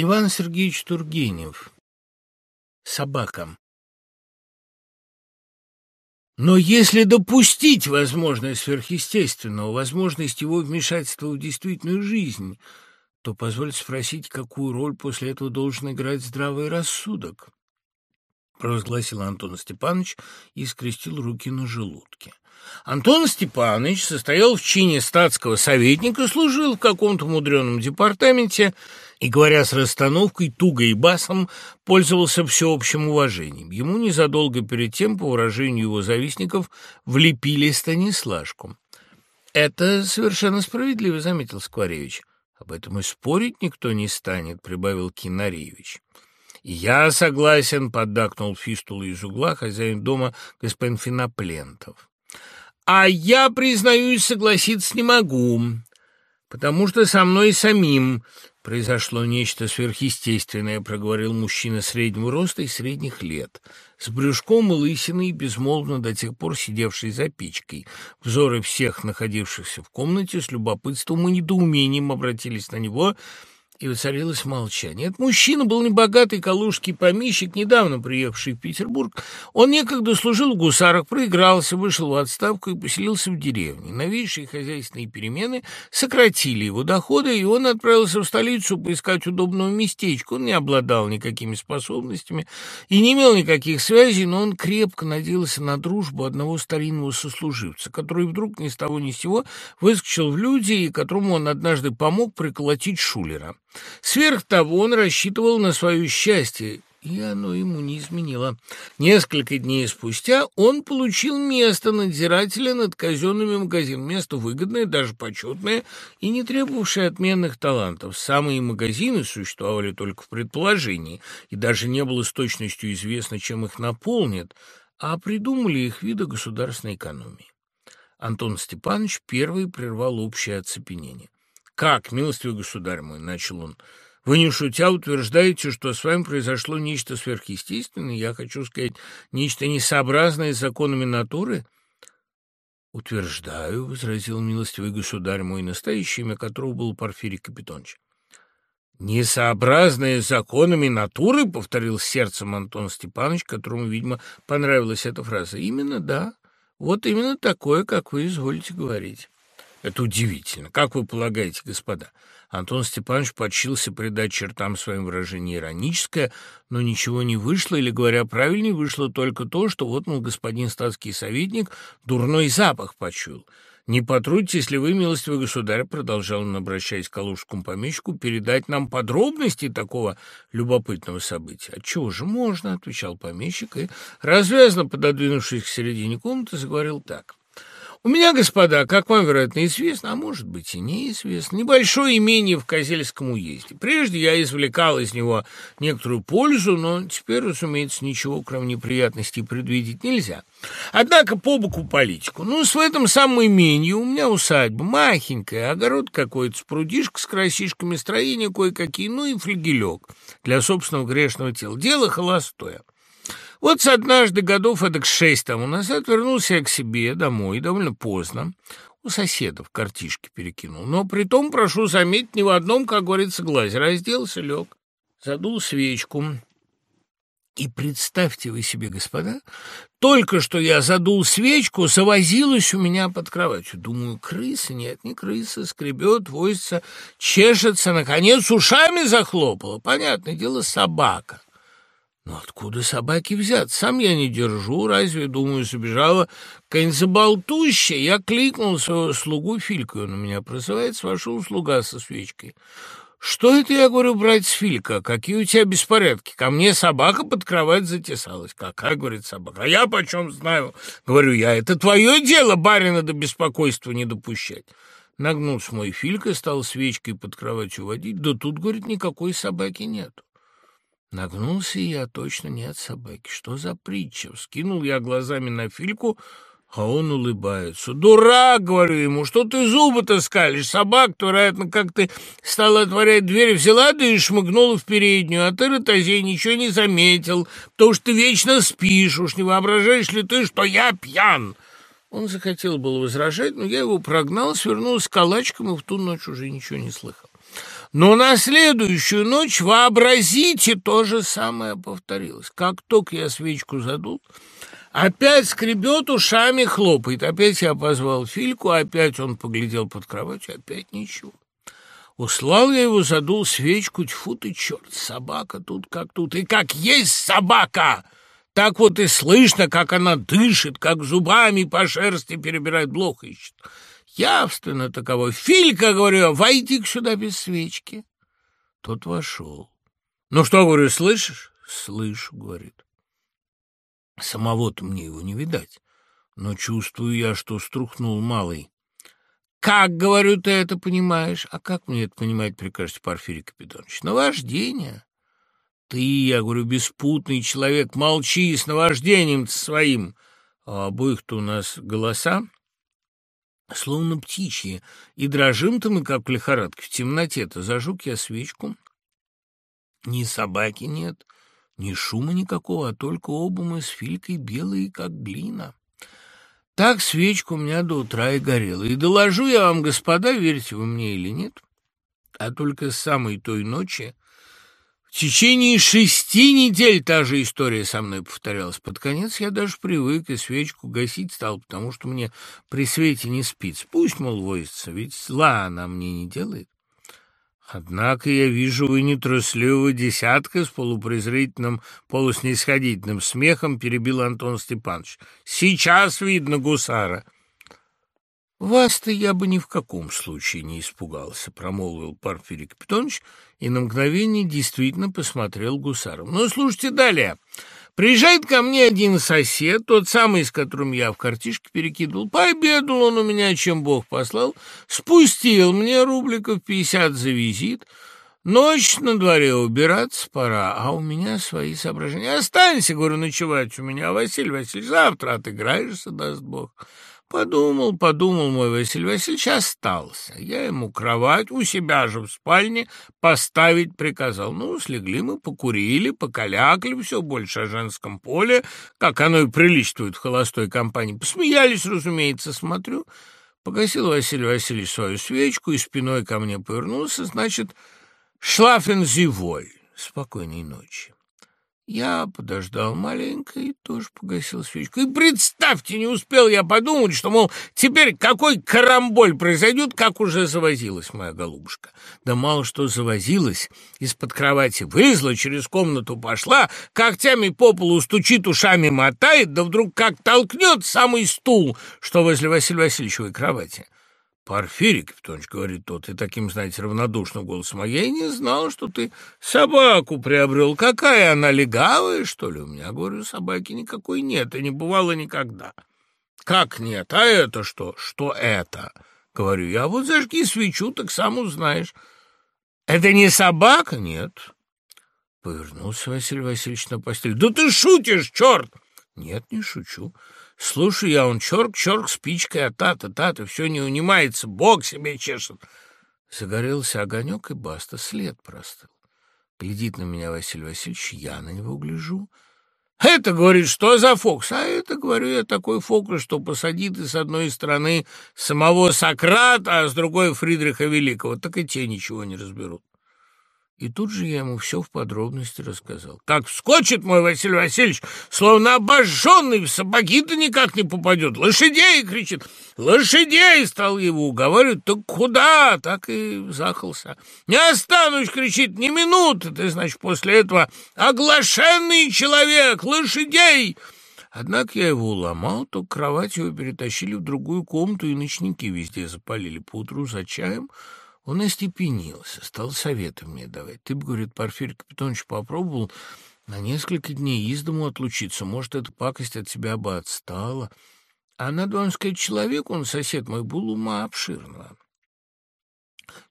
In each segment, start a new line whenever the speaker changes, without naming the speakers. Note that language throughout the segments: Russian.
Иван Сергеевич Тургенев. Собака. Но если допустить возможность сверхъестественного, возможность его вмешательства в действительную жизнь, то позвольте спросить, какую роль после этого должен играть здравый рассудок? провозгласил Антон Степанович и скрестил руки на желудке. Антон Степанович состоял в чине статского советника, служил в каком-то мудреном департаменте и, говоря с расстановкой, туго и басом, пользовался всеобщим уважением. Ему незадолго перед тем, по выражению его завистников, влепили Станислашку. «Это совершенно справедливо», — заметил Скворевич. «Об этом и спорить никто не станет», — прибавил Кинаревич. «Я согласен», — поддакнул фистула из угла хозяин дома господин Финоплентов. «А я, признаюсь, согласиться не могу, потому что со мной самим произошло нечто сверхъестественное», — проговорил мужчина среднего роста и средних лет, с брюшком и лысиной, безмолвно до тех пор сидевший за печкой. Взоры всех находившихся в комнате с любопытством и недоумением обратились на него — и воцарилось молчание. Этот мужчина был небогатый калужский помещик, недавно приехавший в Петербург. Он некогда служил в гусарах, проигрался, вышел в отставку и поселился в деревне. Новейшие хозяйственные перемены сократили его доходы, и он отправился в столицу поискать удобного местечка. Он не обладал никакими способностями и не имел никаких связей, но он крепко надеялся на дружбу одного старинного сослуживца, который вдруг ни с того ни с сего выскочил в люди и которому он однажды помог приколотить шулера. Сверх того он рассчитывал на свое счастье, и оно ему не изменило. Несколько дней спустя он получил место надзирателя над казенными магазинами. Место выгодное, даже почетное и не требовавшее отменных талантов. Самые магазины существовали только в предположении, и даже не было с точностью известно, чем их наполнят, а придумали их виды государственной экономии. Антон Степанович первый прервал общее оцепенение. «Как, милостивый государь мой?» — начал он. «Вы не шутя утверждаете, что с вами произошло нечто сверхъестественное, я хочу сказать, нечто несообразное с законами натуры?» «Утверждаю», — возразил милостивый государь мой, настоящее имя которого был Порфирий Капитонович. «Несообразные законами натуры?» — повторил сердцем Антон Степанович, которому, видимо, понравилась эта фраза. «Именно, да. Вот именно такое, как вы изволите говорить». Это удивительно. Как вы полагаете, господа? Антон Степанович подчился придать чертам своим выражение ироническое, но ничего не вышло, или, говоря правильнее, вышло только то, что вот, мол, господин статский советник дурной запах почуял. «Не потрудитесь ли вы, милостивый государь, — продолжал он, обращаясь к калужскому помещику, — передать нам подробности такого любопытного события?» «Отчего же можно?» — отвечал помещик, и, развязно пододвинувшись к середине комнаты, заговорил так. У меня, господа, как вам, вероятно, известно, а может быть и неизвестно, небольшое имение в Козельском уезде. Прежде я извлекал из него некоторую пользу, но теперь, разумеется, ничего, кроме неприятностей, предвидеть нельзя. Однако по боку политику. Ну, с в этом самом имении у меня усадьба махенькая, огород какой-то с прудишкой, с красишками, строения кое-какие, ну и флигелек для собственного грешного тела. Дело холостое. Вот с однажды годов эдак шесть тому назад вернулся я к себе домой довольно поздно. У соседов картишки перекинул. Но при том, прошу заметить, ни в одном, как говорится, глазе. Разделся, лег, задул свечку. И представьте вы себе, господа, только что я задул свечку, завозилась у меня под кроватью. Думаю, крыса? Нет, не крыса. Скребет, возится, чешется, наконец ушами захлопала. Понятное дело, собака. Но откуда собаки взят? Сам я не держу, разве, думаю, забежала какая-нибудь заболтущая. Я кликнул своего слугу Фильку, он у меня прозывается, вошел слуга со свечкой. «Что это, я говорю, братец Филька, какие у тебя беспорядки? Ко мне собака под кровать затесалась». «Какая, — говорит собака, — а я почем знаю?» Говорю я, «это твое дело барина до беспокойства не допущать». Нагнулся мой Филька, стал свечкой под кроватью водить, да тут, говорит, никакой собаки нету. Нагнулся я, точно не от собаки. Что за притча? Вскинул я глазами на Фильку, а он улыбается. «Дурак!» — говорю ему. «Что ты зубы-то скалишь? Собак-то, вероятно, как ты стала отворять дверь, взяла, да и шмыгнула в переднюю, а ты, Ротозей, ничего не заметил, потому что ты вечно спишь. Уж не воображаешь ли ты, что я пьян?» Он захотел было возражать, но я его прогнал, свернулся калачком и в ту ночь уже ничего не слыхал. Но на следующую ночь, вообразите, то же самое повторилось. Как только я свечку задул, опять скребет ушами, хлопает. Опять я позвал Фильку, опять он поглядел под кровать, опять ничего. Услал я его, задул свечку, тьфу ты, черт, собака тут как тут, и как есть собака! Так вот и слышно, как она дышит, как зубами по шерсти перебирает, блох ищет. Явственно таково. Филька, говорю, войди сюда без свечки. Тот вошел. Ну что, говорю, слышишь? Слышу, говорит. Самого-то мне его не видать, но чувствую я, что струхнул малый. Как, говорю, ты это понимаешь? А как мне это понимать, прикажете, Порфирий Капитонович? Наваждение. Ты, я говорю, беспутный человек, молчи с наваждением своим. А обоих-то у нас голоса словно птичьи, и дрожим-то мы, как в лихорадке, в темноте-то. Зажег я свечку. Ни собаки нет, ни шума никакого, а только оба мы с Филькой белые, как глина. Так свечка у меня до утра и горела. И доложу я вам, господа, верите вы мне или нет, а только с самой той ночи в течение шести недель та же история со мной повторялась. Под конец я даже привык и свечку гасить стал, потому что мне при свете не спится. Пусть, мол, возится, ведь зла она мне не делает. Однако я вижу, вы нетрусливого десятка с полупрезрительным, полуснисходительным смехом перебил Антон Степанович. Сейчас видно гусара. «Вас-то я бы ни в каком случае не испугался», — промолвил Порфирий Капитонович и на мгновение действительно посмотрел гусаром. «Ну, слушайте далее. Приезжает ко мне один сосед, тот самый, с которым я в картишке перекидывал. Пообедал он у меня, чем Бог послал, спустил мне рубликов пятьдесят за визит». Ночь на дворе убираться пора, а у меня свои соображения. Останься, говорю, ночевать у меня, Василий Васильевич, завтра отыграешься, даст Бог. Подумал, подумал мой Василий Васильевич, остался. Я ему кровать у себя же в спальне поставить приказал. Ну, слегли мы, покурили, покалякали, все больше о женском поле, как оно и приличествует в холостой компании. Посмеялись, разумеется, смотрю. Погасил Василий Васильевич свою свечку и спиной ко мне повернулся, значит, шлафен зивой. Спокойной ночи. Я подождал маленько и тоже погасил свечку. И представьте, не успел я подумать, что, мол, теперь какой карамболь произойдет, как уже завозилась моя голубушка. Да мало что завозилась, из-под кровати вылезла, через комнату пошла, когтями по полу стучит, ушами мотает, да вдруг как толкнет самый стул, что возле Василия Васильевичевой кровати. «Порфирий Капитонович, — говорит тот, и таким, знаете, равнодушным голосом, — а я и не знал, что ты собаку приобрел. Какая она, легавая, что ли? У меня, говорю, собаки никакой нет, и не бывало никогда». «Как нет? А это что? Что это?» — говорю я. «Вот зажги свечу, так сам узнаешь». «Это не собака?» «Нет». Повернулся Василий Васильевич на постель. «Да ты шутишь, черт!» «Нет, не шучу». Слушай, я он чёрк-чёрк спичкой, а та-то-та-то все не унимается, бог себе чешет. Загорелся огонек, и баста, след простыл. Глядит на меня Василий Васильевич, я на него гляжу. Это, говорит, что за фокус? А это, говорю я, такой фокус, что посадит и с одной стороны самого Сократа, а с другой Фридриха Великого. Так и те ничего не разберут. И тут же я ему все в подробности рассказал. Как вскочит мой Василий Васильевич, словно обожженный, в сапоги-то никак не попадет. Лошадей, кричит, лошадей, стал его уговаривать. Так куда? Так и захался. Не останусь, кричит, ни минуты. Ты, значит, после этого оглашенный человек, лошадей. Однако я его уломал, то кровать его перетащили в другую комнату, и ночники везде запалили поутру за чаем — он остепенился, стал советы мне давать. Ты бы, говорит, Порфирий Капитонович, попробовал на несколько дней из дому отлучиться. Может, эта пакость от тебя бы отстала. А надо вам сказать, человек, он сосед мой, был ума обширного.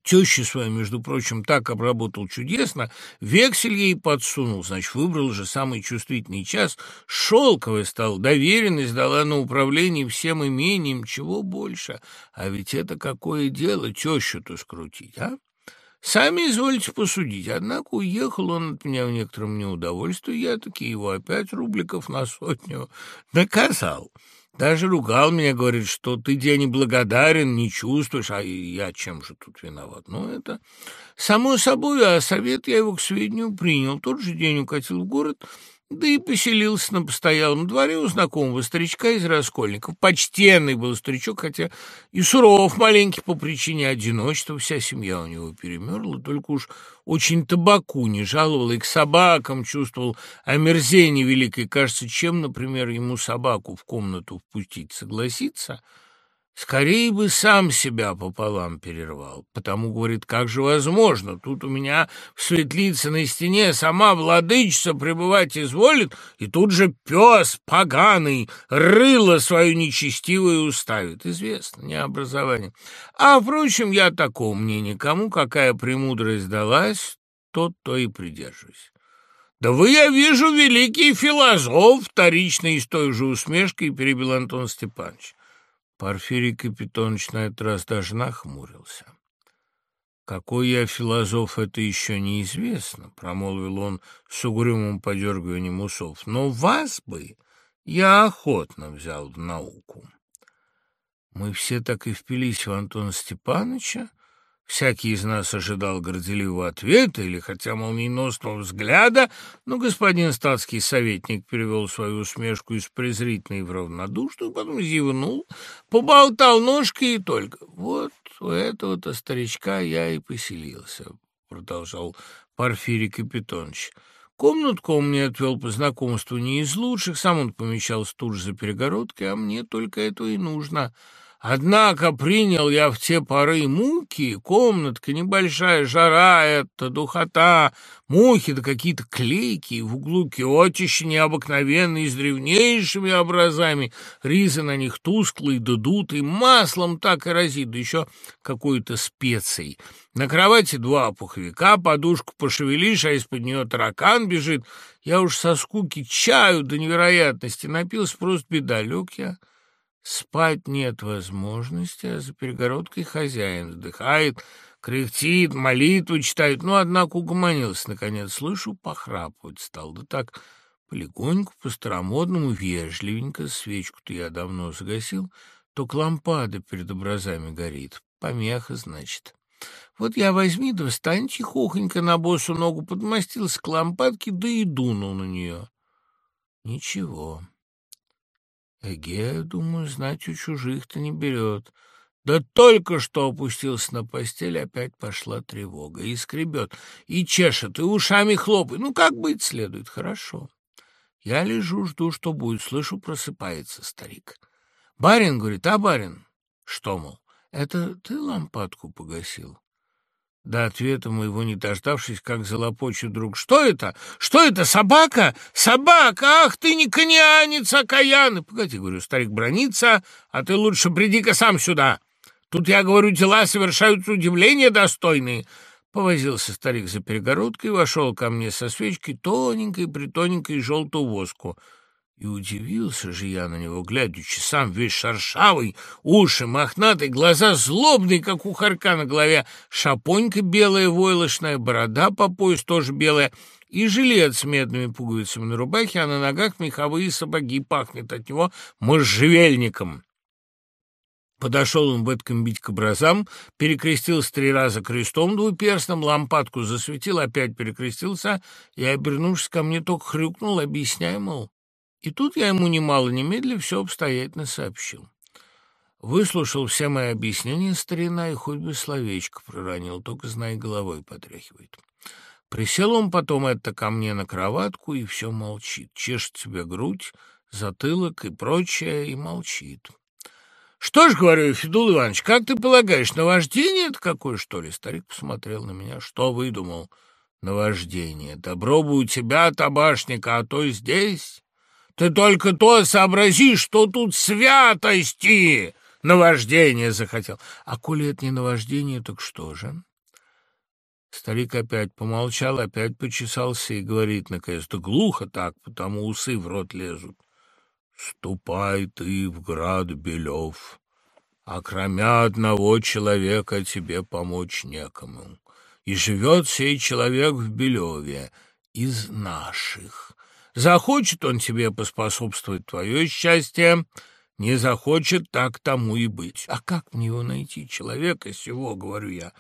Тещу свою, между прочим, так обработал чудесно, вексель ей подсунул, значит, выбрал же самый чувствительный час, шелковый стал, доверенность дала на управление всем имением, чего больше. А ведь это какое дело тещу-то скрутить, а? Сами извольте посудить. Однако уехал он от меня в некотором неудовольствии, я таки его опять рубликов на сотню наказал. Даже ругал меня, говорит, что ты тебе неблагодарен, не чувствуешь, а я чем же тут виноват? Ну, это само собой, а совет я его к сведению принял. Тот же день укатил в город, да и поселился на постоялом дворе у знакомого старичка из Раскольников. Почтенный был старичок, хотя и суров маленький по причине одиночества. Вся семья у него перемерла, только уж очень табаку не жаловал и к собакам чувствовал омерзение великое. Кажется, чем, например, ему собаку в комнату впустить согласиться — Скорее бы сам себя пополам перервал, потому, говорит, как же возможно, тут у меня в светлице на стене сама владычица пребывать изволит, и тут же пес поганый рыло свою нечестивое уставит. Известно, не образование. А, впрочем, я такого мнения, кому какая премудрость далась, тот то и придерживаюсь. «Да вы, я вижу, великий философ!» — вторично и с той же усмешкой перебил Антон Степанович. Порфирий Капитонович на этот раз даже нахмурился. «Какой я философ, это еще неизвестно», — промолвил он с угрюмым подергиванием усов. «Но вас бы я охотно взял в науку». Мы все так и впились в Антона Степановича, Всякий из нас ожидал горделивого ответа или хотя молниеносного взгляда, но господин статский советник перевел свою усмешку из презрительной в равнодушную, потом зевнул, поболтал ножкой и только. «Вот у этого-то старичка я и поселился», — продолжал Порфирий Капитонович. Комнатку он мне отвел по знакомству не из лучших, сам он помещался тут же за перегородкой, а мне только этого и нужно — Однако принял я в те поры муки, комнатка небольшая, жара это, духота, мухи да какие-то клейки, в углу киотища необыкновенные, с древнейшими образами, ризы на них тусклые дутые, маслом так и разит, да еще какой-то специей. На кровати два пуховика, подушку пошевелишь, а из-под нее таракан бежит. Я уж со скуки чаю до невероятности напился, просто беда, лег я Спать нет возможности, а за перегородкой хозяин вздыхает, кряхтит, молитву читает. Ну, однако угомонился, наконец. Слышу, похрапывать стал. Да так полегоньку, по-старомодному, вежливенько. Свечку-то я давно загасил. Только лампада перед образами горит. Помеха, значит. Вот я возьми, да встань тихохонько на босу ногу, подмастился к лампадке, да и дунул на нее. Ничего. Эге, думаю, знать у чужих-то не берет. Да только что опустился на постель, опять пошла тревога. И скребет, и чешет, и ушами хлопает. Ну, как быть следует? Хорошо. Я лежу, жду, что будет. Слышу, просыпается старик. Барин, говорит, а барин? Что, мол, это ты лампадку погасил? До ответа моего не дождавшись, как залопочет друг. «Что это? Что это? Собака? Собака! Ах ты не конянец, окаянный!» «Погоди, — говорю, — старик бронится, а ты лучше приди-ка сам сюда. Тут, я говорю, дела совершаются удивления достойные». Повозился старик за перегородкой, вошел ко мне со свечкой тоненькой, притоненькой желтую воску — и удивился же я на него, глядячи, сам весь шершавый, уши мохнатые, глаза злобные, как у хорька на голове, шапонька белая, войлочная, борода по пояс тоже белая, и жилет с медными пуговицами на рубахе, а на ногах меховые сапоги, пахнет от него можжевельником. Подошел он в этом бить к образам, перекрестился три раза крестом двуперстным, лампадку засветил, опять перекрестился и, обернувшись ко мне, только хрюкнул, объясняя, мол, и тут я ему немало немедля все обстоятельно сообщил. Выслушал все мои объяснения старина и хоть бы словечко проронил, только, знай, головой потряхивает. Присел он потом это ко мне на кроватку и все молчит, чешет себе грудь, затылок и прочее, и молчит. «Что ж, — говорю, Федул Иванович, как ты полагаешь, наваждение это какое, что ли?» Старик посмотрел на меня. «Что выдумал?» «Наваждение. Добро бы у тебя, табашника, а то здесь...» Ты только то сообрази, что тут святости наваждение захотел. А коли это не наваждение, так что же? Старик опять помолчал, опять почесался и говорит наконец, да глухо так, потому усы в рот лезут. Ступай ты в град Белев, а кроме одного человека тебе помочь некому. И живет сей человек в Белеве из наших. Захочет он тебе поспособствовать твое счастье, Не захочет, так тому и быть. А как мне его найти, человека сего, говорю я?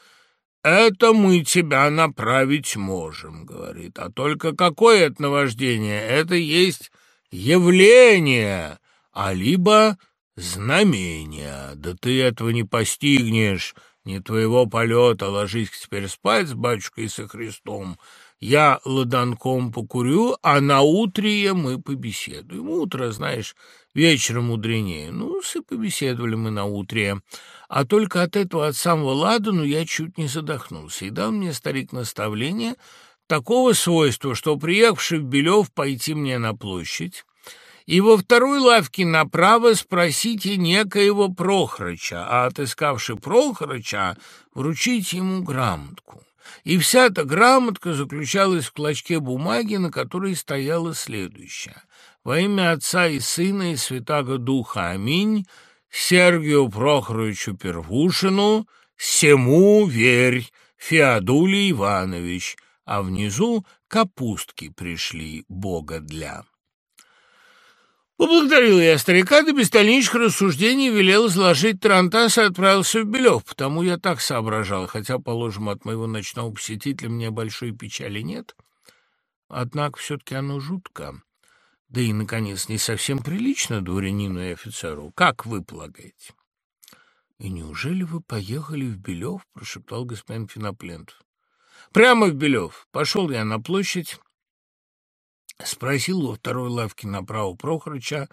«Это мы тебя направить можем», — говорит. «А только какое это наваждение? Это есть явление, а либо знамение. Да ты этого не постигнешь, не твоего полета. Ложись теперь спать с батюшкой и со Христом. Я ладанком покурю, а на утрие мы побеседуем. Утро, знаешь, вечером мудренее. Ну, и побеседовали мы на утре. А только от этого, от самого ладану, я чуть не задохнулся. И дал мне старик наставление такого свойства, что, приехавший в Белев, пойти мне на площадь, и во второй лавке направо спросите некоего Прохорыча, а отыскавши Прохорыча, вручите ему грамотку. И вся эта грамотка заключалась в клочке бумаги, на которой стояло следующее. «Во имя Отца и Сына и Святаго Духа. Аминь. Сергию Прохоровичу Первушину, сему верь, Феодулий Иванович». А внизу капустки пришли Бога для. Поблагодарил я старика, да без дальнейших рассуждений велел изложить Тарантас и отправился в Белев, потому я так соображал, хотя, положим, от моего ночного посетителя мне большой печали нет. Однако все-таки оно жутко, да и, наконец, не совсем прилично дворянину и офицеру. Как вы полагаете? — И неужели вы поехали в Белев? — прошептал господин Финоплентов. — Прямо в Белев. Пошел я на площадь, Спросил во второй лавке направо Прохорыча.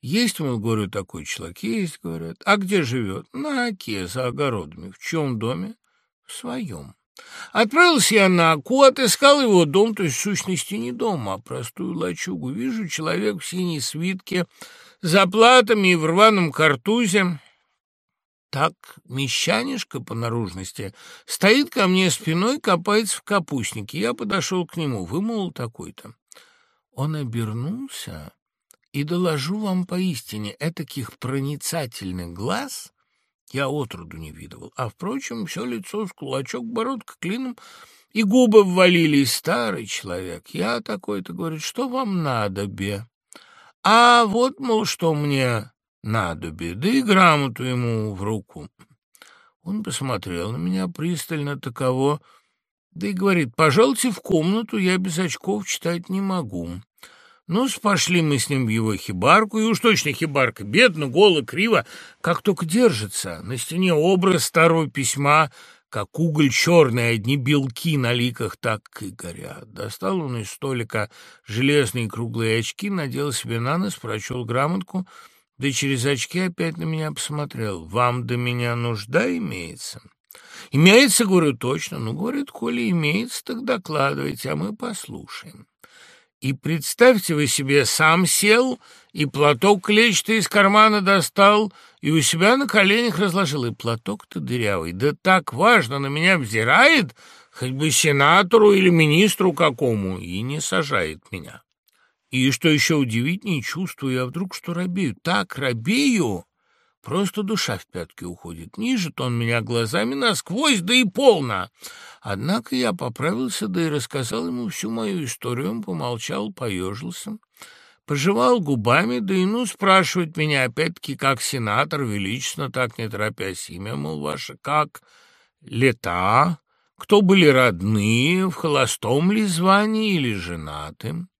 Есть, мол, говорю, такой человек? Есть, говорят. А где живет? На Оке, за огородами. В чем доме? В своем. Отправился я на Аку, отыскал его дом, то есть, в сущности, не дом, а простую лачугу. Вижу человек в синей свитке, за платами и в рваном картузе. Так мещанишка по наружности стоит ко мне спиной, копается в капустнике. Я подошел к нему, вымолол такой-то. Он обернулся, и доложу вам поистине, этаких проницательных глаз я отроду не видывал. А, впрочем, все лицо с кулачок, бородка клином, и губы ввалились. Старый человек, я такой-то, говорит, что вам надо, бе? А вот, мол, что мне надо, бе, да и грамоту ему в руку. Он посмотрел на меня пристально таково, да и говорит, пожалуйте в комнату, я без очков читать не могу. ну пошли мы с ним в его хибарку, и уж точно хибарка, бедно, голо, криво, как только держится. На стене образ старого письма, как уголь черный, одни белки на ликах так и горят. Достал он из столика железные круглые очки, надел себе на нос, прочел грамотку, да через очки опять на меня посмотрел. «Вам до меня нужда имеется?» Имеется, говорю, точно. Ну, говорит, коли имеется, так докладывайте, а мы послушаем. И представьте вы себе, сам сел и платок клетчатый из кармана достал и у себя на коленях разложил. И платок-то дырявый, да так важно на меня взирает, хоть бы сенатору или министру какому, и не сажает меня. И что еще удивительнее, чувствую я вдруг, что робею. Так робею, Просто душа в пятки уходит. Нижет он меня глазами насквозь, да и полно. Однако я поправился, да и рассказал ему всю мою историю. Он помолчал, поежился, пожевал губами, да и ну спрашивать меня опять-таки как сенатор, величественно, так не торопясь, имя, мол, ваше как, лета, кто были родные, в холостом ли звании или женатым.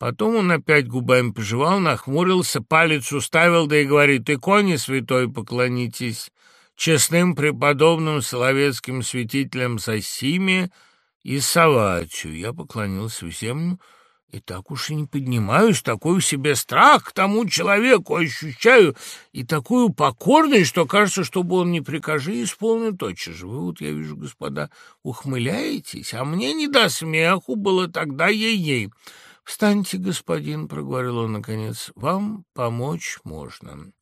Потом он опять губами пожевал, нахмурился, палец уставил, да и говорит, «Иконе святой поклонитесь, честным преподобным соловецким святителям Сосиме и Саватию». Я поклонился в землю, и так уж и не поднимаюсь, такой в себе страх к тому человеку ощущаю, и такую покорность, что кажется, чтобы он не прикажи, исполню тотчас же. Вы вот, я вижу, господа, ухмыляетесь, а мне не до смеху было тогда ей-ей. «Встаньте, господин», — проговорил он наконец, — «вам помочь можно.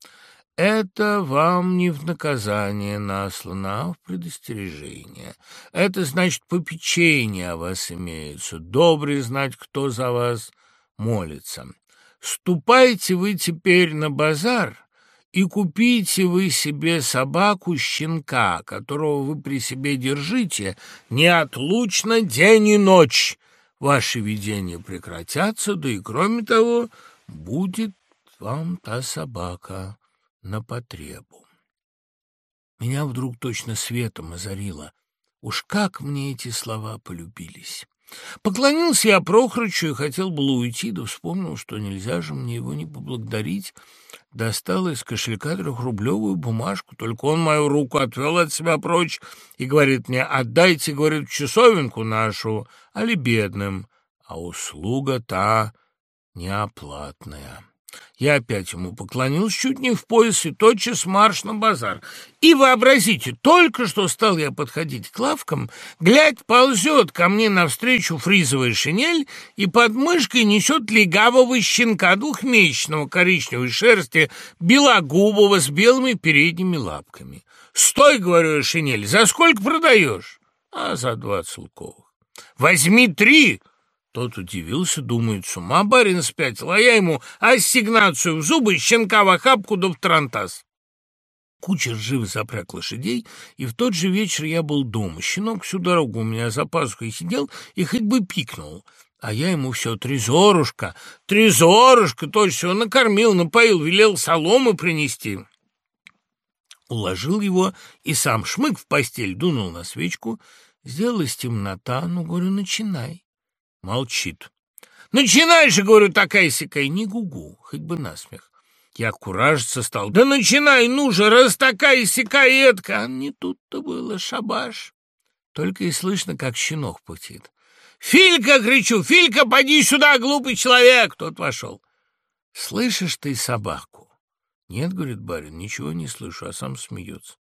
Это вам не в наказание наслано, а в предостережение. Это значит, попечение о вас имеется, добрый знать, кто за вас молится. Ступайте вы теперь на базар» и купите вы себе собаку-щенка, которого вы при себе держите неотлучно день и ночь, ваши видения прекратятся, да и, кроме того, будет вам та собака на потребу. Меня вдруг точно светом озарило. Уж как мне эти слова полюбились. Поклонился я Прохорычу и хотел было уйти, да вспомнил, что нельзя же мне его не поблагодарить. Достал из кошелька трехрублевую бумажку, только он мою руку отвел от себя прочь и говорит мне, отдайте, говорит, часовенку нашу, али бедным, а услуга та неоплатная. Я опять ему поклонился чуть не в пояс и тотчас марш на базар. И вообразите, только что стал я подходить к лавкам, глядь, ползет ко мне навстречу фризовая шинель и под мышкой несет легавого щенка двухмесячного коричневой шерсти, белогубого с белыми передними лапками. «Стой, — говорю я, шинель, — за сколько продаешь?» «А за двадцать луковых». «Возьми три!» Тот удивился, думает, с ума барин спятил, а я ему ассигнацию в зубы, щенка в охапку да в тарантас. Кучер живо запряг лошадей, и в тот же вечер я был дома. Щенок всю дорогу у меня за пазухой сидел и хоть бы пикнул. А я ему все «Трезорушка! Трезорушка!» Точно накормил, напоил, велел соломы принести. Уложил его и сам шмык в постель, дунул на свечку. Сделалась темнота, ну, говорю, начинай. Молчит. «Начинай же, — говорю, — такая-сякая, не гугу, хоть бы насмех». Я куражиться стал. «Да начинай, ну же, раз такая-сякая этка!» А не тут-то было, шабаш. Только и слышно, как щенок путит. «Филька!» — кричу. «Филька, поди сюда, глупый человек!» Тот вошел. «Слышишь ты собаку?» «Нет, — говорит барин, — ничего не слышу, а сам смеется.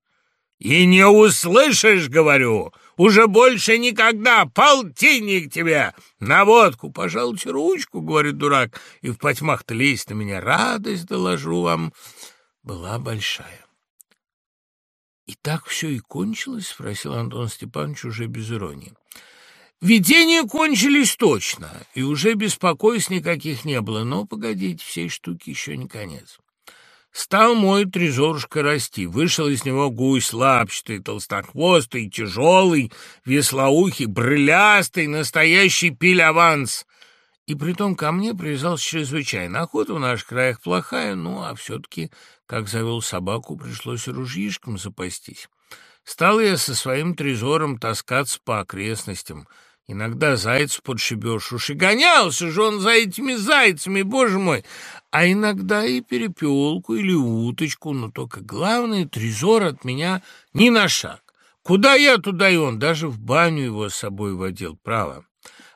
«И не услышишь, — говорю, — уже больше никогда полтинник тебе на водку. Пожалуйте ручку, — говорит дурак, — и в потьмах-то лезть на меня. Радость, доложу вам, была большая». «И так все и кончилось?» — спросил Антон Степанович уже без иронии. Видения кончились точно, и уже беспокойств никаких не было, но, погодите, всей штуки еще не конец. Стал мой трезорушка расти, вышел из него гусь лапчатый, толстохвостый, тяжелый, веслоухий, брылястый, настоящий пиль-аванс. И притом ко мне привязался чрезвычайно. Охота в наших краях плохая, ну, а все-таки, как завел собаку, пришлось ружьишком запастись. Стал я со своим трезором таскаться по окрестностям — Иногда зайца подшибешь, уж и гонялся же он за этими зайцами, боже мой. А иногда и перепелку или уточку, но только главное, трезор от меня ни на шаг. Куда я, туда и он, даже в баню его с собой водил, право.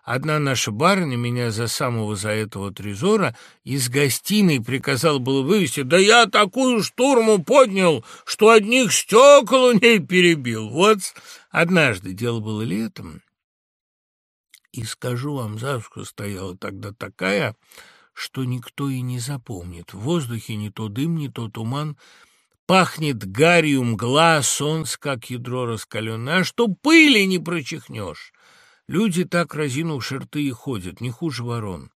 Одна наша барыня меня за самого за этого трезора из гостиной приказала было вывести. Да я такую штурму поднял, что одних стекол у ней перебил. Вот однажды, дело было летом, и скажу вам, завтра стояла тогда такая, что никто и не запомнит. В воздухе не то дым, не то туман, пахнет гарью, мгла, солнце, как ядро раскаленное, а что пыли не прочихнешь. Люди так, разинув шерты, и ходят, не хуже ворон.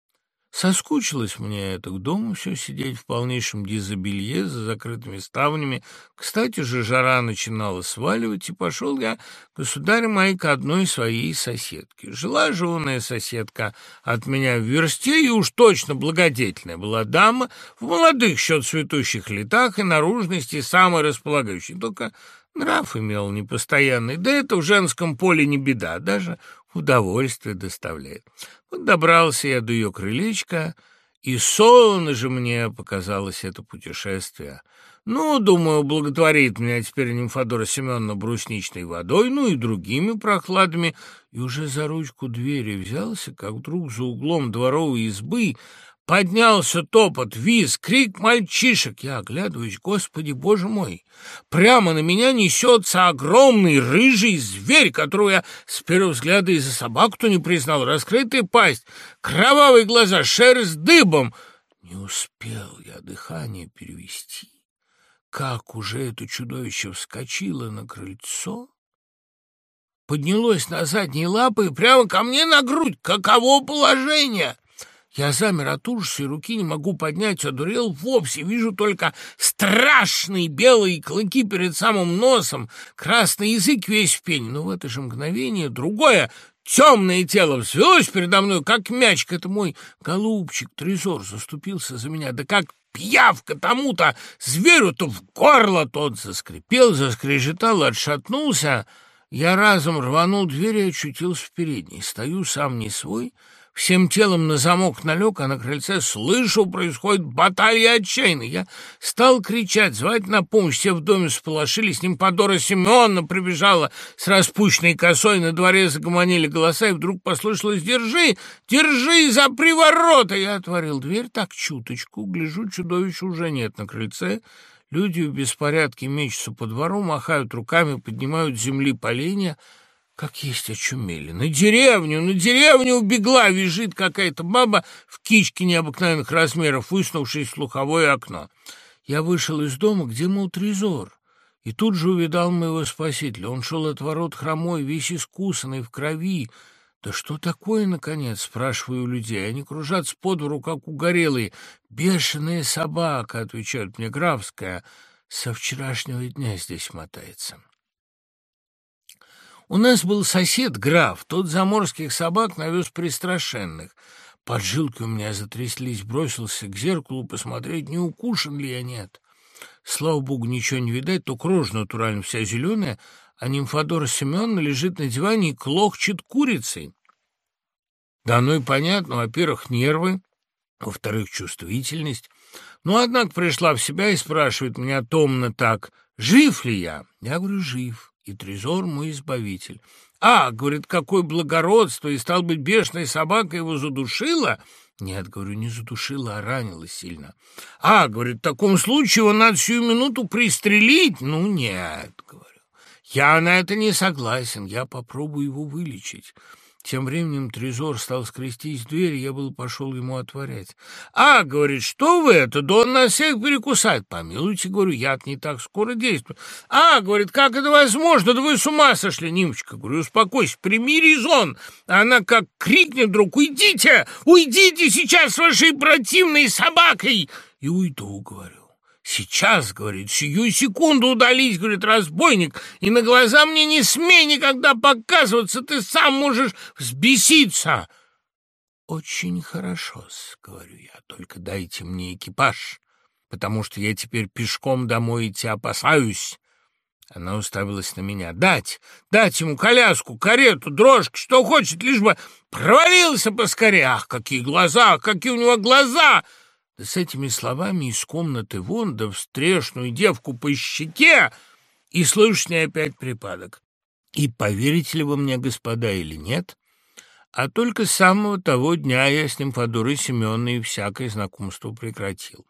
Соскучилось мне это к дому все сидеть в полнейшем дизобелье за закрытыми ставнями. Кстати же, жара начинала сваливать, и пошел я, государь мой, к одной своей соседке. Жила жёная соседка от меня в версте, и уж точно благодетельная была дама, в молодых счет цветущих летах и наружности самой располагающей, только нрав имел непостоянный, да это в женском поле не беда, даже удовольствие доставляет. Вот добрался я до ее крылечка, и солоно же мне показалось это путешествие. Ну, думаю, благотворит меня теперь Нимфодора Семеновна брусничной водой, ну и другими прохладами, и уже за ручку двери взялся, как вдруг за углом дворовой избы Поднялся топот, виз, крик мальчишек. Я оглядываюсь, господи, боже мой. Прямо на меня несется огромный рыжий зверь, которого я с первого взгляда из-за собак-то не признал. Раскрытая пасть, кровавые глаза, шерсть дыбом. Не успел я дыхание перевести. Как уже это чудовище вскочило на крыльцо, поднялось на задние лапы и прямо ко мне на грудь. Каково положение? Я замер от ужаса и руки не могу поднять, одурел вовсе. Вижу только страшные белые клыки перед самым носом, красный язык весь в пень. Но в это же мгновение другое темное тело взвелось передо мной, как мячик. Это мой голубчик Трезор заступился за меня. Да как пиявка тому-то, зверю-то в горло!» Тот заскрипел, заскрежетал, отшатнулся. Я разом рванул дверь и очутился в передней. Стою сам не свой — всем телом на замок налег, а на крыльце слышу, происходит баталия отчаянная. Я стал кричать, звать на помощь, все в доме сполошились, с ним Подора Семеновна прибежала с распущенной косой, на дворе загомонили голоса, и вдруг послышалось «Держи! Держи! За приворота!» Я отворил дверь так чуточку, гляжу, чудовища уже нет на крыльце, Люди в беспорядке мечутся по двору, махают руками, поднимают земли поленья, как есть очумели. На деревню, на деревню убегла, визжит какая-то баба в кичке необыкновенных размеров, высунувшись в слуховое окно. Я вышел из дома, где, мол, трезор, и тут же увидал моего спасителя. Он шел от ворот хромой, весь искусанный, в крови. «Да что такое, наконец?» — спрашиваю у людей. Они кружатся по двору, как угорелые. «Бешеная собака», — отвечают мне, графская, — «со вчерашнего дня здесь мотается». У нас был сосед, граф, тот заморских собак навез пристрашенных. Поджилки у меня затряслись, бросился к зеркалу посмотреть, не укушен ли я, нет. Слава богу, ничего не видать, то рожа натурально вся зеленая, а нимфодора Семеновна лежит на диване и клохчет курицей. Да, ну и понятно, во-первых, нервы, во-вторых, чувствительность. Ну, однако пришла в себя и спрашивает меня томно так, жив ли я? Я говорю, жив и Трезор мой избавитель. «А, — говорит, — какое благородство, и, стал быть, бешеная собака его задушила?» «Нет, — говорю, — не задушила, а ранила сильно». «А, — говорит, — в таком случае его надо сию минуту пристрелить?» «Ну, нет, — говорю, — я на это не согласен, я попробую его вылечить». Тем временем Трезор стал скрестись в дверь, я был пошел ему отворять. «А, — говорит, — что вы это? Да он нас всех перекусает!» «Помилуйте, — говорю, — яд не так скоро действует». «А, — говорит, — как это возможно? Да вы с ума сошли, Нимочка!» Говорю, успокойся, прими резон. Она как крикнет вдруг, «Уйдите! Уйдите сейчас с вашей противной собакой!» И уйду, говорю. «Сейчас, — говорит, — сию секунду удались, — говорит, — разбойник, и на глаза мне не смей никогда показываться, ты сам можешь взбеситься!» «Очень хорошо говорю я, — только дайте мне экипаж, потому что я теперь пешком домой идти опасаюсь». Она уставилась на меня. «Дать! Дать ему коляску, карету, дрожки, что хочет, лишь бы провалился поскорее! Ах, какие глаза! Какие у него глаза!» С этими словами из комнаты вон, да встречную девку по щеке, и не опять припадок. И поверите ли вы мне, господа, или нет, а только с самого того дня я с ним Федорой Семеновной всякое знакомство прекратил.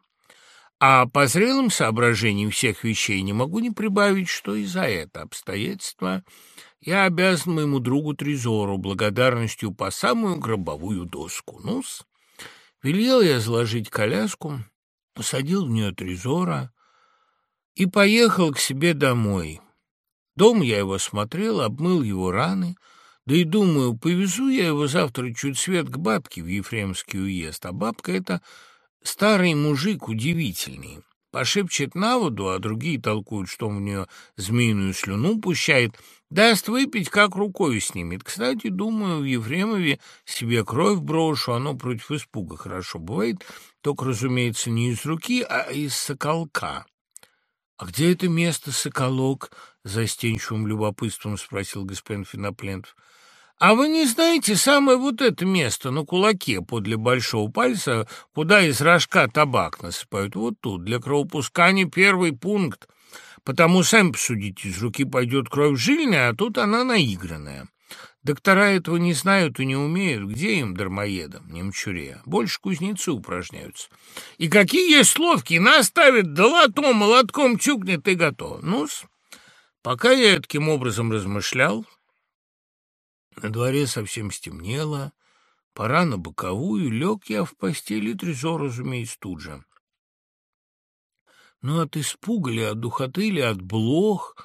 А по зрелым соображениям всех вещей не могу не прибавить, что и за это обстоятельство я обязан моему другу Трезору благодарностью по самую гробовую доску. Ну-с, Велел я заложить коляску, посадил в нее трезора и поехал к себе домой. Дом я его смотрел, обмыл его раны, да и думаю, повезу я его завтра чуть свет к бабке в Ефремский уезд, а бабка — это старый мужик удивительный. Пошепчет на воду, а другие толкуют, что он в нее змеиную слюну пущает — Даст выпить, как рукой снимет. Кстати, думаю, в Ефремове себе кровь брошу, оно против испуга хорошо бывает, только, разумеется, не из руки, а из соколка. — А где это место, соколок? — застенчивым любопытством спросил господин Финоплентов. — А вы не знаете самое вот это место на кулаке подле большого пальца, куда из рожка табак насыпают? Вот тут, для кровопускания первый пункт. Потому, сами посудите, из руки пойдет кровь жильная, а тут она наигранная. Доктора этого не знают и не умеют. Где им, дармоедам, немчуре? Больше кузнецы упражняются. И какие есть ловкие, наставит, да лотом, молотком тюкнет и готово. ну -с. пока я таким образом размышлял, на дворе совсем стемнело, пора на боковую, лег я в постели, трезор, разумеется, тут же. Но от испуга ли, от духоты или от блох,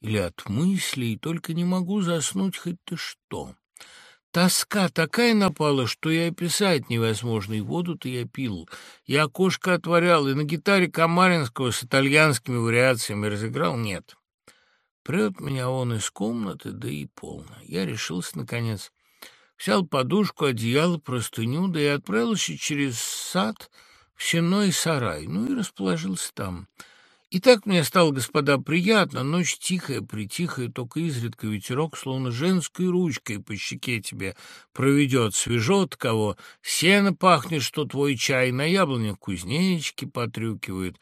или от мыслей, только не могу заснуть хоть ты что. Тоска такая напала, что и описать невозможно, и воду-то я пил, и окошко отворял, и на гитаре Камаринского с итальянскими вариациями разыграл, нет. Прет меня он из комнаты, да и полно. Я решился, наконец, взял подушку, одеяло, простыню, да и отправился через сад в сеной сарай, ну и расположился там. И так мне стало, господа, приятно, ночь тихая, притихая, только изредка ветерок, словно женской ручкой по щеке тебе проведет, свежо от кого, сено пахнет, что твой чай, на яблонях кузнечики потрюкивают.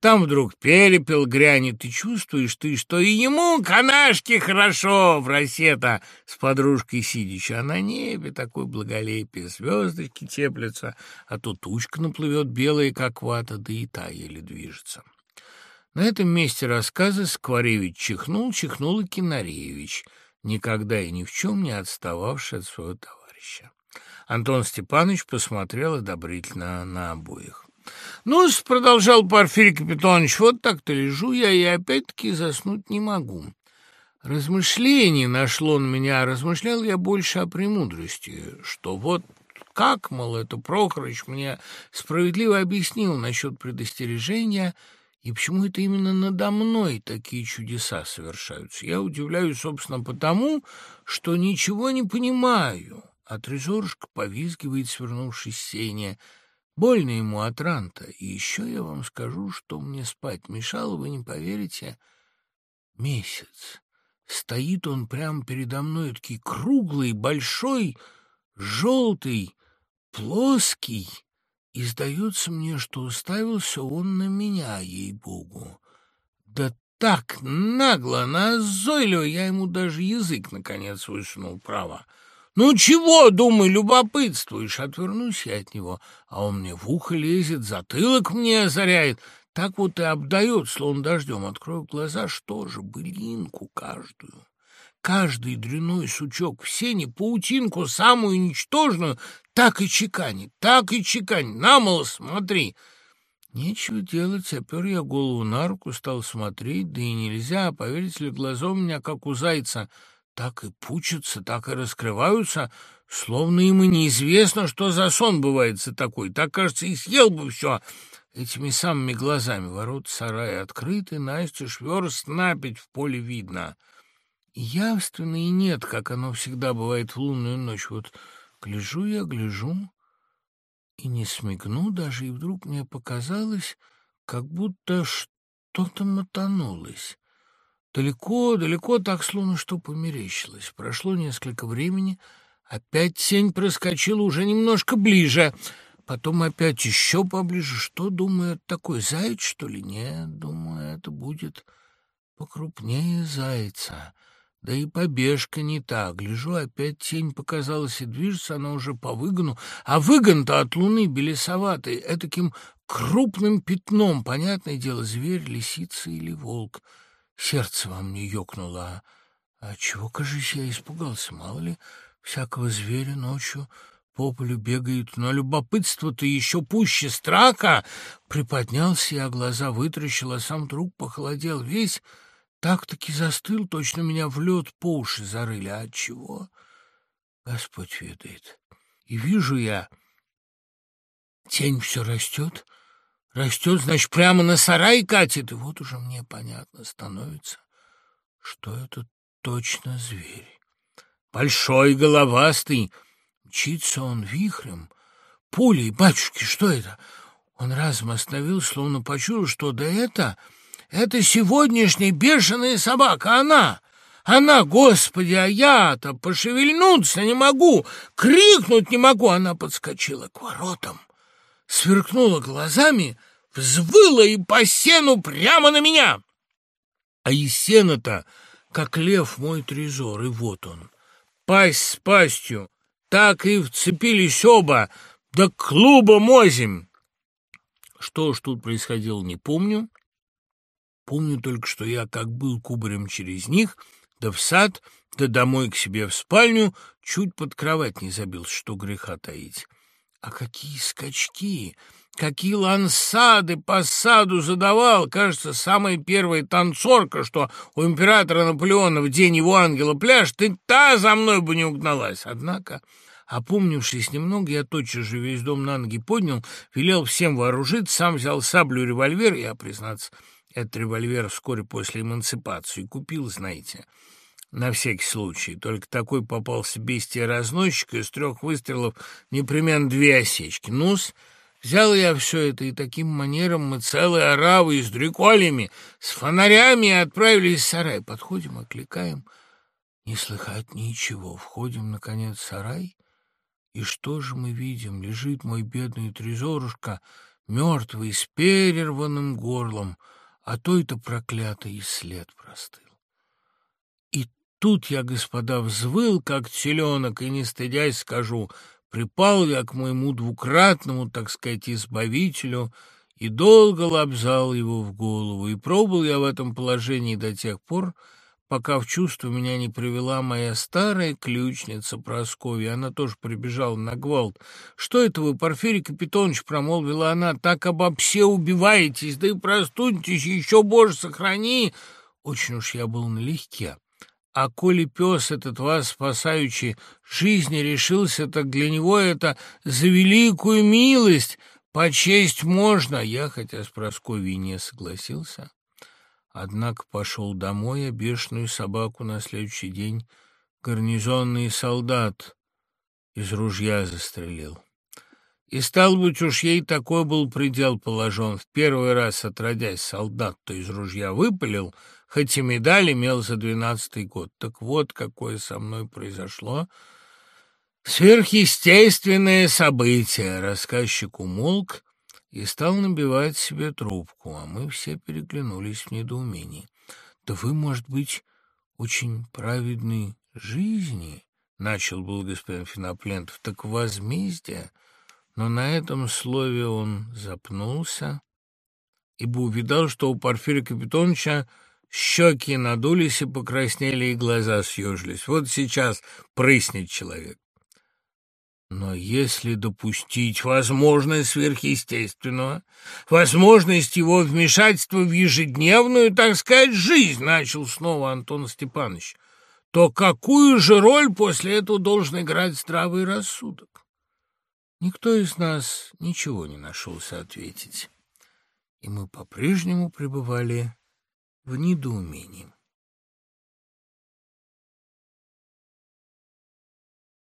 Там вдруг перепел грянет, и чувствуешь ты, что и ему, канашки, хорошо в рассета с подружкой сидячи, а на небе такое благолепие, звездочки теплятся, а то тучка наплывет белая, как вата, да и та еле движется. На этом месте рассказа Скворевич чихнул, чихнул и Кинаревич, никогда и ни в чем не отстававший от своего товарища. Антон Степанович посмотрел одобрительно на обоих. Ну продолжал Порфирий Капитонович, — вот так-то лежу я и опять-таки заснуть не могу. Размышление нашло на меня, размышлял я больше о премудрости, что вот как, мол, это Прохорыч мне справедливо объяснил насчет предостережения — и почему это именно надо мной такие чудеса совершаются? Я удивляюсь, собственно, потому, что ничего не понимаю. А трезорушка повизгивает, свернувшись сене. Больно ему от ранта. И еще я вам скажу, что мне спать мешало, вы не поверите, месяц. Стоит он прямо передо мной, такой круглый, большой, желтый, плоский, и сдается мне, что уставился он на меня, ей-богу. Да так нагло, назойливо, я ему даже язык, наконец, высунул право. «Ну чего, думаю, любопытствуешь?» Отвернусь я от него, а он мне в ухо лезет, затылок мне озаряет. Так вот и обдает, словно дождем. Открою глаза, что же, былинку каждую. Каждый дряной сучок в сене паутинку самую ничтожную так и чеканит, так и чеканит. Намало смотри. Нечего делать, опер я голову на руку, стал смотреть, да и нельзя, поверите ли, глаза у меня, как у зайца, так и пучатся, так и раскрываются, словно им и неизвестно, что за сон бывает за такой. Так, кажется, и съел бы все этими самыми глазами. Ворот сарая открыты, Настя шверст напить в поле видно. Явственно и нет, как оно всегда бывает в лунную ночь. Вот гляжу я, гляжу, и не смекну даже, и вдруг мне показалось, как будто что-то мотанулось. Далеко, далеко так, словно что померещилось. Прошло несколько времени, опять тень проскочила уже немножко ближе, потом опять еще поближе. Что, думаю, это такой заяц, что ли? Нет, думаю, это будет покрупнее зайца. Да и побежка не та. Гляжу, опять тень показалась, и движется она уже по выгону. А выгон-то от луны белесоватый, этаким крупным пятном. Понятное дело, зверь, лисица или волк. Сердце во мне ёкнуло. А чего, кажись, я испугался? Мало ли, всякого зверя ночью по полю бегает, но любопытство-то еще пуще страха. Приподнялся я, глаза вытращил, а сам вдруг похолодел весь так-таки застыл, точно меня в лед по уши зарыли. А от чего? Господь ведает. И вижу я, тень все растет, растет, значит, прямо на сарай катит. И вот уже мне понятно становится, что это точно зверь. Большой, головастый, мчится он вихрем, пулей. Батюшки, что это? Он разом остановился, словно почуял, что да это... Это сегодняшняя бешеная собака, она! Она, господи, а я-то пошевельнуться не могу, крикнуть не могу. Она подскочила к воротам, сверкнула глазами, взвыла и по сену прямо на меня. А из сена-то, как лев мой трезор, и вот он. Пасть с пастью, так и вцепились оба, да клуба мозим. Что ж тут происходило, не помню. Помню только, что я как был кубарем через них, да в сад, да домой к себе в спальню, чуть под кровать не забился, что греха таить. А какие скачки! Какие лансады по саду задавал! Кажется, самая первая танцорка, что у императора Наполеона в день его ангела пляж, ты та за мной бы не угналась. Однако... Опомнившись немного, я тотчас же весь дом на ноги поднял, велел всем вооружиться, сам взял саблю и револьвер, я, признаться, этот револьвер вскоре после эмансипации купил, знаете, на всякий случай. Только такой попался бестия разносчика, из трех выстрелов непременно две осечки. ну Взял я все это, и таким манером мы целые оравы с дреколями, с фонарями отправились в сарай. Подходим, окликаем, не слыхать ничего. Входим, наконец, в сарай, и что же мы видим? Лежит мой бедный трезорушка, мертвый, с перерванным горлом, а той-то проклятый и след простыл. Тут я, господа, взвыл, как теленок, и, не стыдясь, скажу — Припал я к моему двукратному, так сказать, избавителю и долго лобзал его в голову. И пробыл я в этом положении до тех пор, пока в чувство меня не привела моя старая ключница Прасковья. Она тоже прибежала на гвалт. «Что это вы, Порфирий Капитонович?» — промолвила она. «Так обо все убиваетесь, да и простудитесь, еще, Боже, сохрани!» Очень уж я был налегке. А коли пес этот вас, спасаючи жизни, решился, так для него это за великую милость. Почесть можно. Я, хотя с Прасковьей не согласился, однако пошел домой, а бешеную собаку на следующий день гарнизонный солдат из ружья застрелил. И, стал быть, уж ей такой был предел положен. В первый раз, отродясь, солдат-то из ружья выпалил — хоть и медаль имел за двенадцатый год. Так вот, какое со мной произошло сверхъестественное событие. Рассказчик умолк и стал набивать себе трубку, а мы все переглянулись в недоумении. «Да вы, может быть, очень праведной жизни?» — начал был господин Финоплентов. «Так возмездие?» Но на этом слове он запнулся, ибо увидал, что у Порфирия Капитоновича Щеки надулись и покраснели, и глаза съежились. Вот сейчас прыснет человек. Но если допустить возможность сверхъестественного, возможность его вмешательства в ежедневную, так сказать, жизнь, начал снова Антон Степанович, то какую же роль после этого должен играть здравый рассудок? Никто из нас ничего не нашелся ответить, и мы по-прежнему пребывали в недоумении.